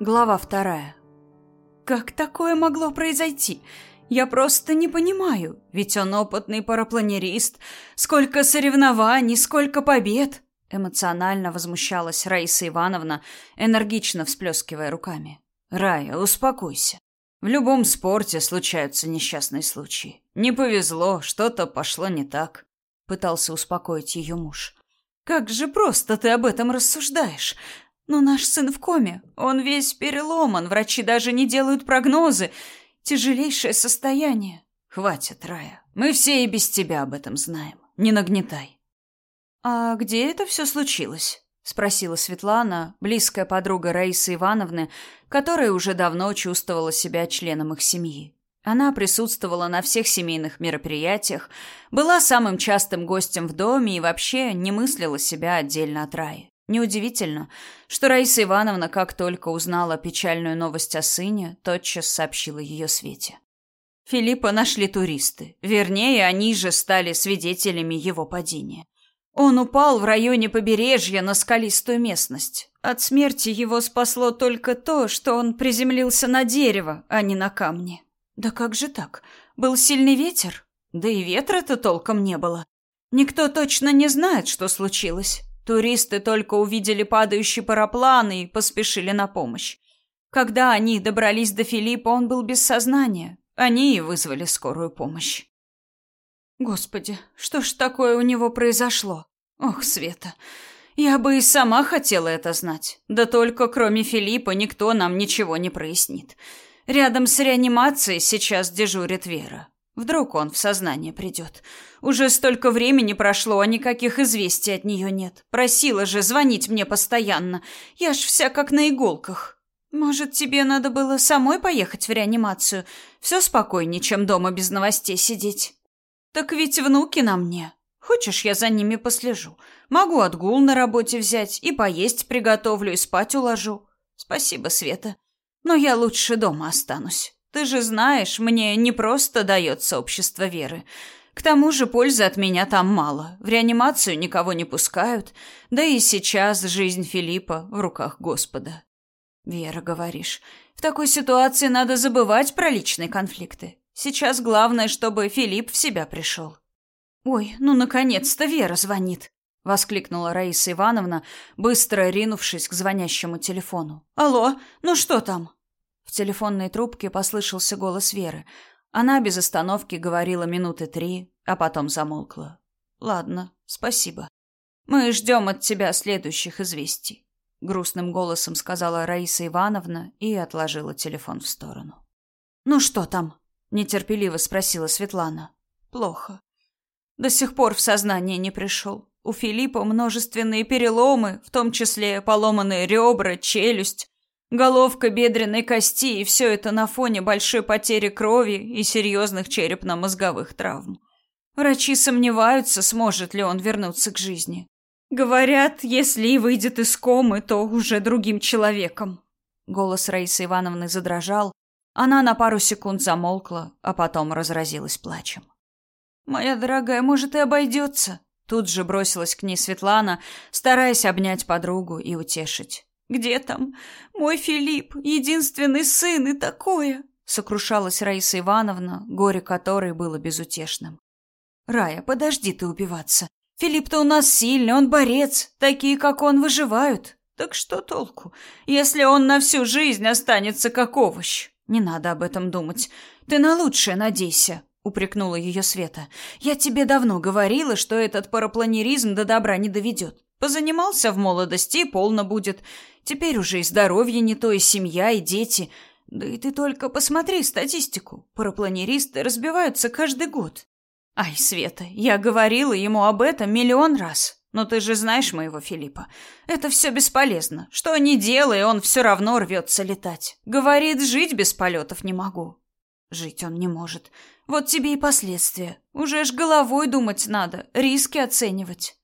Глава вторая. Как такое могло произойти? Я просто не понимаю, ведь он опытный парапланерист. Сколько соревнований, сколько побед. Эмоционально возмущалась Раиса Ивановна, энергично всплескивая руками. Рая, успокойся. В любом спорте случаются несчастные случаи. Не повезло, что-то пошло не так. Пытался успокоить ее муж. Как же просто ты об этом рассуждаешь. Но наш сын в коме. Он весь переломан. Врачи даже не делают прогнозы. Тяжелейшее состояние. Хватит, Рая. Мы все и без тебя об этом знаем. Не нагнетай. А где это все случилось? спросила Светлана, близкая подруга Раисы Ивановны, которая уже давно чувствовала себя членом их семьи. Она присутствовала на всех семейных мероприятиях, была самым частым гостем в доме и вообще не мыслила себя отдельно от Раи. Неудивительно, что Раиса Ивановна, как только узнала печальную новость о сыне, тотчас сообщила ее Свете. Филиппа нашли туристы. Вернее, они же стали свидетелями его падения. Он упал в районе побережья на скалистую местность. От смерти его спасло только то, что он приземлился на дерево, а не на камни. Да как же так? Был сильный ветер? Да и ветра-то толком не было. Никто точно не знает, что случилось. Туристы только увидели падающий параплан и поспешили на помощь. Когда они добрались до Филиппа, он был без сознания. Они и вызвали скорую помощь. Господи, что ж такое у него произошло? Ох, Света, я бы и сама хотела это знать. Да только кроме Филиппа никто нам ничего не прояснит. Рядом с реанимацией сейчас дежурит Вера. Вдруг он в сознание придет. Уже столько времени прошло, а никаких известий от нее нет. Просила же звонить мне постоянно. Я ж вся как на иголках. Может, тебе надо было самой поехать в реанимацию? Все спокойнее, чем дома без новостей сидеть. Так ведь внуки на мне. Хочешь, я за ними послежу? Могу отгул на работе взять и поесть приготовлю и спать уложу. Спасибо, Света. Но я лучше дома останусь. Ты же знаешь, мне не просто дается общество веры. К тому же пользы от меня там мало. В реанимацию никого не пускают. Да и сейчас жизнь Филиппа в руках Господа. Вера, говоришь. В такой ситуации надо забывать про личные конфликты. Сейчас главное, чтобы Филипп в себя пришел. Ой, ну наконец-то Вера звонит, воскликнула Раиса Ивановна, быстро ринувшись к звонящему телефону. Алло, ну что там? Телефонной трубке послышался голос Веры. Она без остановки говорила минуты три, а потом замолкла. «Ладно, спасибо. Мы ждем от тебя следующих известий», — грустным голосом сказала Раиса Ивановна и отложила телефон в сторону. «Ну что там?» — нетерпеливо спросила Светлана. «Плохо. До сих пор в сознание не пришел. У Филиппа множественные переломы, в том числе поломанные ребра, челюсть. Головка бедренной кости, и все это на фоне большой потери крови и серьезных черепно-мозговых травм. Врачи сомневаются, сможет ли он вернуться к жизни. Говорят, если и выйдет из комы, то уже другим человеком. Голос Раисы Ивановны задрожал. Она на пару секунд замолкла, а потом разразилась плачем. «Моя дорогая, может, и обойдется?» Тут же бросилась к ней Светлана, стараясь обнять подругу и утешить. Где там мой Филипп, единственный сын и такое? Сокрушалась Раиса Ивановна, горе которой было безутешным. Рая, подожди ты убиваться. Филипп-то у нас сильный, он борец. Такие, как он, выживают. Так что толку, если он на всю жизнь останется как овощ? Не надо об этом думать. Ты на лучшее надейся, упрекнула ее Света. Я тебе давно говорила, что этот парапланеризм до добра не доведет. Позанимался в молодости и полно будет. Теперь уже и здоровье не то, и семья, и дети. Да и ты только посмотри статистику. Парапланеристы разбиваются каждый год. Ай, Света, я говорила ему об этом миллион раз. Но ты же знаешь моего Филиппа. Это все бесполезно. Что ни делай, он все равно рвется летать. Говорит, жить без полетов не могу. Жить он не может. Вот тебе и последствия. Уже ж головой думать надо, риски оценивать.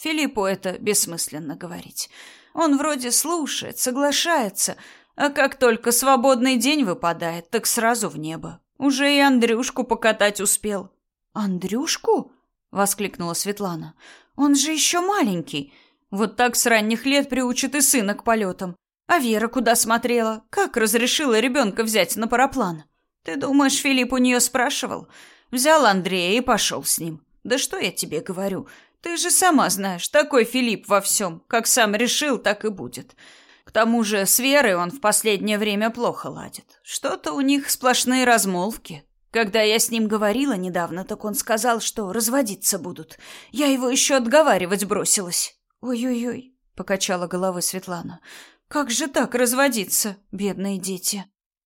Филиппу это бессмысленно говорить. Он вроде слушает, соглашается, а как только свободный день выпадает, так сразу в небо. Уже и Андрюшку покатать успел. Андрюшку? воскликнула Светлана. Он же еще маленький. Вот так с ранних лет приучит и сына к полетам. А Вера куда смотрела? Как разрешила ребенка взять на параплан? Ты думаешь, Филипп у нее спрашивал? Взял Андрея и пошел с ним. Да что я тебе говорю? Ты же сама знаешь, такой Филипп во всем. Как сам решил, так и будет. К тому же с Верой он в последнее время плохо ладит. Что-то у них сплошные размолвки. Когда я с ним говорила недавно, так он сказал, что разводиться будут. Я его еще отговаривать бросилась. Ой-ой-ой, покачала головой Светлана. Как же так разводиться, бедные дети?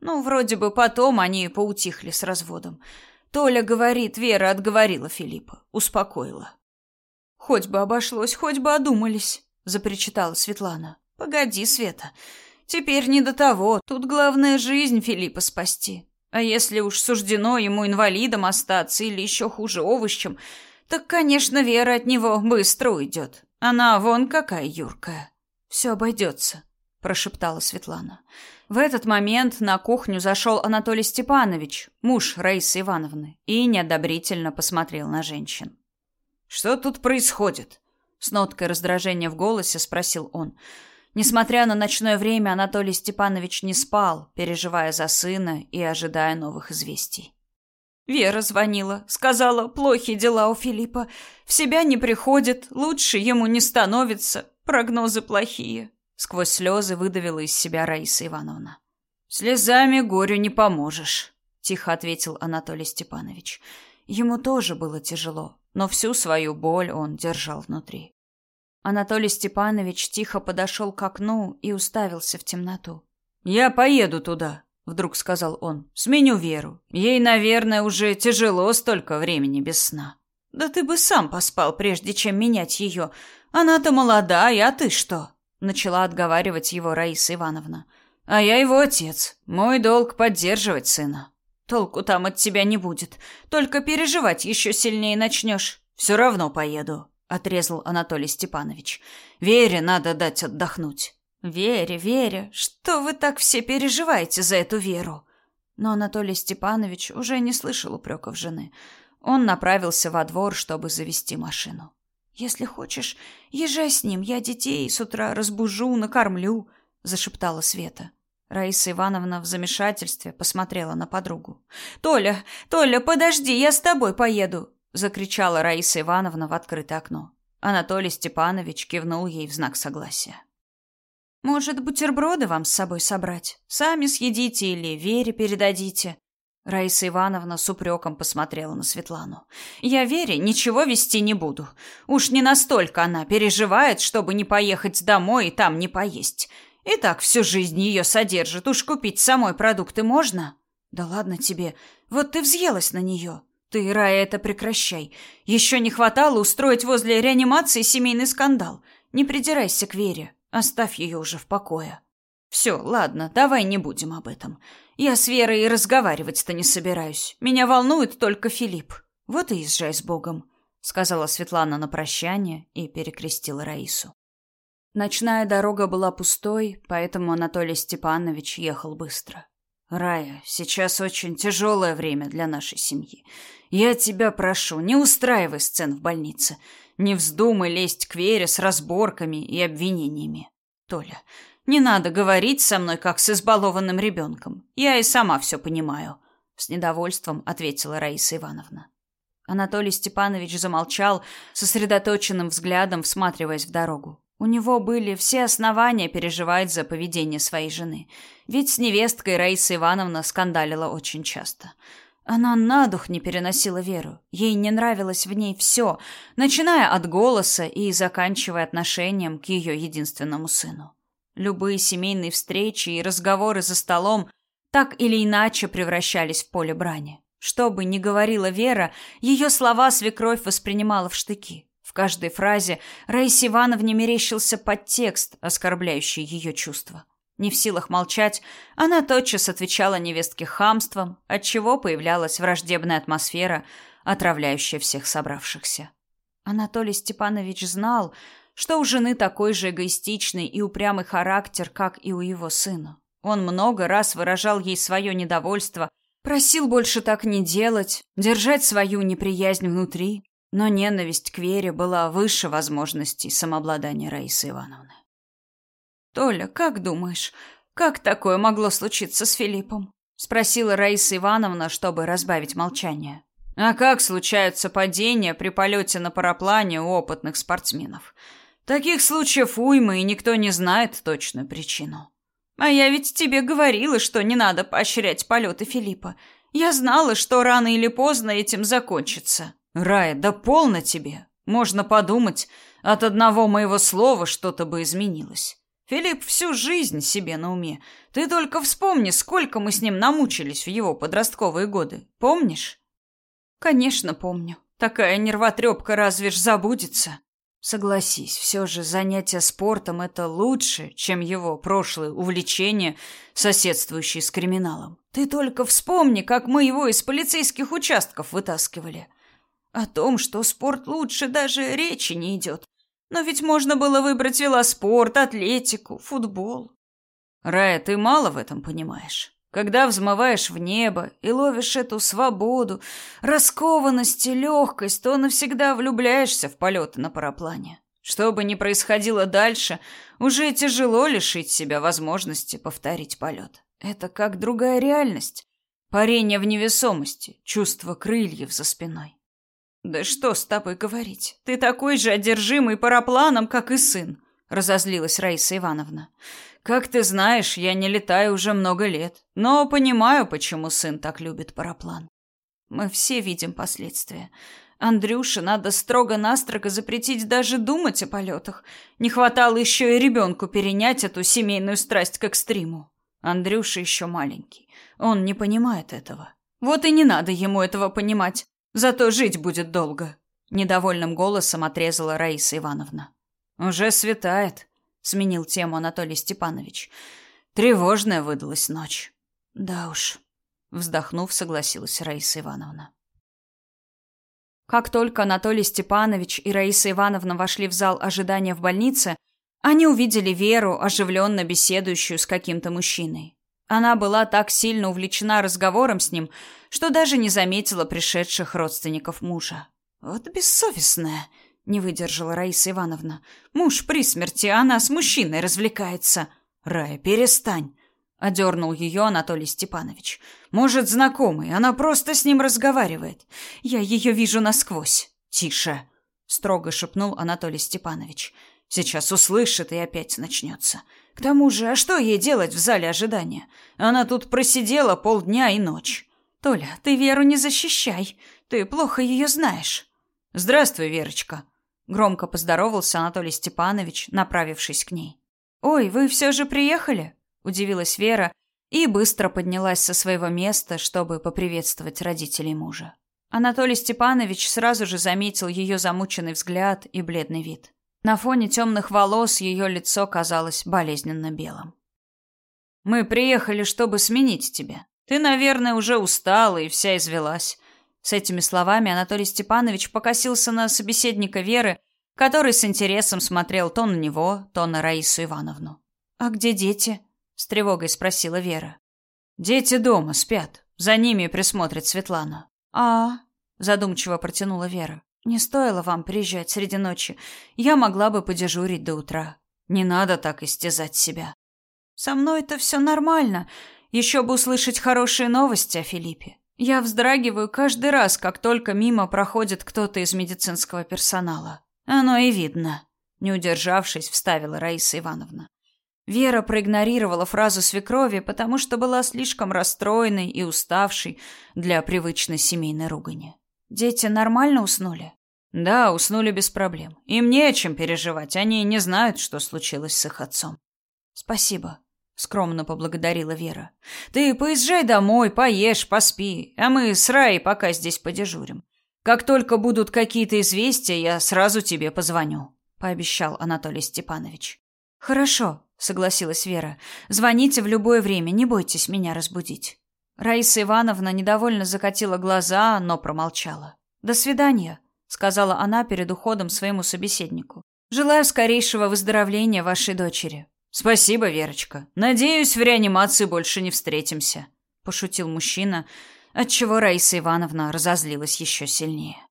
Ну, вроде бы потом они поутихли с разводом. Толя говорит, Вера отговорила Филиппа, успокоила. Хоть бы обошлось, хоть бы одумались, запричитала Светлана. Погоди, Света. Теперь не до того. Тут главное жизнь Филиппа спасти. А если уж суждено ему инвалидом остаться или еще хуже овощем, так, конечно, Вера от него быстро уйдет. Она вон какая юркая. Все обойдется, прошептала Светлана. В этот момент на кухню зашел Анатолий Степанович, муж Раисы Ивановны, и неодобрительно посмотрел на женщин. Что тут происходит? С ноткой раздражения в голосе спросил он. Несмотря на ночное время, Анатолий Степанович не спал, переживая за сына и ожидая новых известий. Вера звонила, сказала, плохие дела у Филиппа, в себя не приходит, лучше ему не становится, прогнозы плохие. Сквозь слезы выдавила из себя Раиса Ивановна. «Слезами горю не поможешь», — тихо ответил Анатолий Степанович. Ему тоже было тяжело, но всю свою боль он держал внутри. Анатолий Степанович тихо подошел к окну и уставился в темноту. «Я поеду туда», — вдруг сказал он. «Сменю Веру. Ей, наверное, уже тяжело столько времени без сна». «Да ты бы сам поспал, прежде чем менять ее. Она-то молодая, а ты что?» Начала отговаривать его Раиса Ивановна. «А я его отец. Мой долг поддерживать сына. Толку там от тебя не будет. Только переживать еще сильнее начнешь. Все равно поеду» отрезал Анатолий Степанович. Вере надо дать отдохнуть. Вере, Вере, что вы так все переживаете за эту Веру? Но Анатолий Степанович уже не слышал упреков жены. Он направился во двор, чтобы завести машину. Если хочешь, езжай с ним, я детей с утра разбужу, накормлю, зашептала Света. Раиса Ивановна в замешательстве посмотрела на подругу. Толя, Толя, подожди, я с тобой поеду, закричала Раиса Ивановна в открытое окно. Анатолий Степанович кивнул ей в знак согласия. Может, бутерброды вам с собой собрать? Сами съедите или Вере передадите? Раиса Ивановна с упреком посмотрела на Светлану. Я Вере ничего вести не буду. Уж не настолько она переживает, чтобы не поехать домой и там не поесть. И так всю жизнь ее содержит. Уж купить самой продукты можно? Да ладно тебе. Вот ты взъелась на нее. Ты, Рая, это прекращай. Еще не хватало устроить возле реанимации семейный скандал. Не придирайся к Вере. Оставь ее уже в покое. Все, ладно, давай не будем об этом. Я с Верой и разговаривать-то не собираюсь. Меня волнует только Филипп. Вот и езжай с Богом, сказала Светлана на прощание и перекрестила Раису. Ночная дорога была пустой, поэтому Анатолий Степанович ехал быстро. Рая, сейчас очень тяжелое время для нашей семьи. Я тебя прошу, не устраивай сцен в больнице. Не вздумай лезть к Вере с разборками и обвинениями. Толя, не надо говорить со мной, как с избалованным ребенком. Я и сама все понимаю. С недовольством ответила Раиса Ивановна. Анатолий Степанович замолчал, сосредоточенным взглядом всматриваясь в дорогу. У него были все основания переживать за поведение своей жены. Ведь с невесткой Раиса Ивановна скандалила очень часто. Она на дух не переносила Веру. Ей не нравилось в ней все, начиная от голоса и заканчивая отношением к ее единственному сыну. Любые семейные встречи и разговоры за столом так или иначе превращались в поле брани. Что бы ни говорила Вера, ее слова свекровь воспринимала в штыки каждой фразе Раисе Ивановне мерещился подтекст, оскорбляющий ее чувства. Не в силах молчать, она тотчас отвечала невестке хамством, отчего появлялась враждебная атмосфера, отравляющая всех собравшихся. Анатолий Степанович знал, что у жены такой же эгоистичный и упрямый характер, как и у его сына. Он много раз выражал ей свое недовольство, просил больше так не делать, держать свою неприязнь внутри, но ненависть к Вере была выше возможностей самообладания Раисы Ивановны. Толя, как думаешь, как такое могло случиться с Филиппом? спросила Раиса Ивановна, чтобы разбавить молчание. А как случаются падения при полете на параплане у опытных спортсменов? Таких случаев уйма, и никто не знает точную причину. А я ведь тебе говорила, что не надо поощрять полеты Филиппа. Я знала, что рано или поздно этим закончится. Рая, да полно тебе. Можно подумать, от одного моего слова что-то бы изменилось. Филипп всю жизнь себе на уме. Ты только вспомни, сколько мы с ним намучились в его подростковые годы. Помнишь? Конечно, помню. Такая нервотрепка разве ж забудется? Согласись, все же занятие спортом это лучше, чем его прошлые увлечения, соседствующие с криминалом. Ты только вспомни, как мы его из полицейских участков вытаскивали. О том, что спорт лучше, даже речи не идет. Но ведь можно было выбрать велоспорт, атлетику, футбол. Рая, ты мало в этом понимаешь. Когда взмываешь в небо и ловишь эту свободу, раскованность и легкость, то навсегда влюбляешься в полеты на параплане. Что бы ни происходило дальше, уже тяжело лишить себя возможности повторить полет. Это как другая реальность. Парение в невесомости, чувство крыльев за спиной. Да что с тобой говорить? Ты такой же одержимый парапланом, как и сын, разозлилась Раиса Ивановна. Как ты знаешь, я не летаю уже много лет, но понимаю, почему сын так любит параплан. Мы все видим последствия. Андрюше надо строго-настрого запретить даже думать о полетах. Не хватало еще и ребенку перенять эту семейную страсть к экстриму. Андрюша еще маленький. Он не понимает этого. Вот и не надо ему этого понимать. Зато жить будет долго. Недовольным голосом отрезала Раиса Ивановна. Уже светает сменил тему Анатолий Степанович. Тревожная выдалась ночь. Да уж, вздохнув, согласилась Раиса Ивановна. Как только Анатолий Степанович и Раиса Ивановна вошли в зал ожидания в больнице, они увидели Веру, оживленно беседующую с каким-то мужчиной. Она была так сильно увлечена разговором с ним, что даже не заметила пришедших родственников мужа. Вот бессовестная, не выдержала Раиса Ивановна. Муж при смерти, а она с мужчиной развлекается. Рая, перестань, одернул ее Анатолий Степанович. Может, знакомый, она просто с ним разговаривает. Я ее вижу насквозь. Тише, строго шепнул Анатолий Степанович. Сейчас услышит и опять начнется. К тому же, а что ей делать в зале ожидания? Она тут просидела полдня и ночь. Толя, ты Веру не защищай. Ты плохо ее знаешь. Здравствуй, Верочка, Громко поздоровался Анатолий Степанович, направившись к ней. «Ой, вы все же приехали?» – удивилась Вера и быстро поднялась со своего места, чтобы поприветствовать родителей мужа. Анатолий Степанович сразу же заметил ее замученный взгляд и бледный вид. На фоне темных волос ее лицо казалось болезненно белым. «Мы приехали, чтобы сменить тебя. Ты, наверное, уже устала и вся извелась. С этими словами Анатолий Степанович покосился на собеседника Веры, который с интересом смотрел то на него, то на Раису Ивановну. «А где дети?» – с тревогой спросила Вера. «Дети дома, спят. За ними присмотрит Светлана». «А...» – задумчиво протянула Вера. «Не стоило вам приезжать среди ночи. Я могла бы подежурить до утра. Не надо так истязать себя». «Со мной-то все нормально. Еще бы услышать хорошие новости о Филиппе. Я вздрагиваю каждый раз, как только мимо проходит кто-то из медицинского персонала. Оно и видно. Не удержавшись, вставила Раиса Ивановна. Вера проигнорировала фразу свекрови, потому что была слишком расстроенной и уставшей для привычной семейной ругани. Дети нормально уснули? Да, уснули без проблем. Им не о чем переживать, они не знают, что случилось с их отцом. Спасибо скромно поблагодарила Вера. Ты поезжай домой, поешь, поспи, а мы с Раей пока здесь подежурим. Как только будут какие-то известия, я сразу тебе позвоню, пообещал Анатолий Степанович. Хорошо, согласилась Вера. Звоните в любое время, не бойтесь меня разбудить. Раиса Ивановна недовольно закатила глаза, но промолчала. До свидания, сказала она перед уходом своему собеседнику. Желаю скорейшего выздоровления вашей дочери. Спасибо, Верочка. Надеюсь, в реанимации больше не встретимся, пошутил мужчина, отчего Раиса Ивановна разозлилась еще сильнее.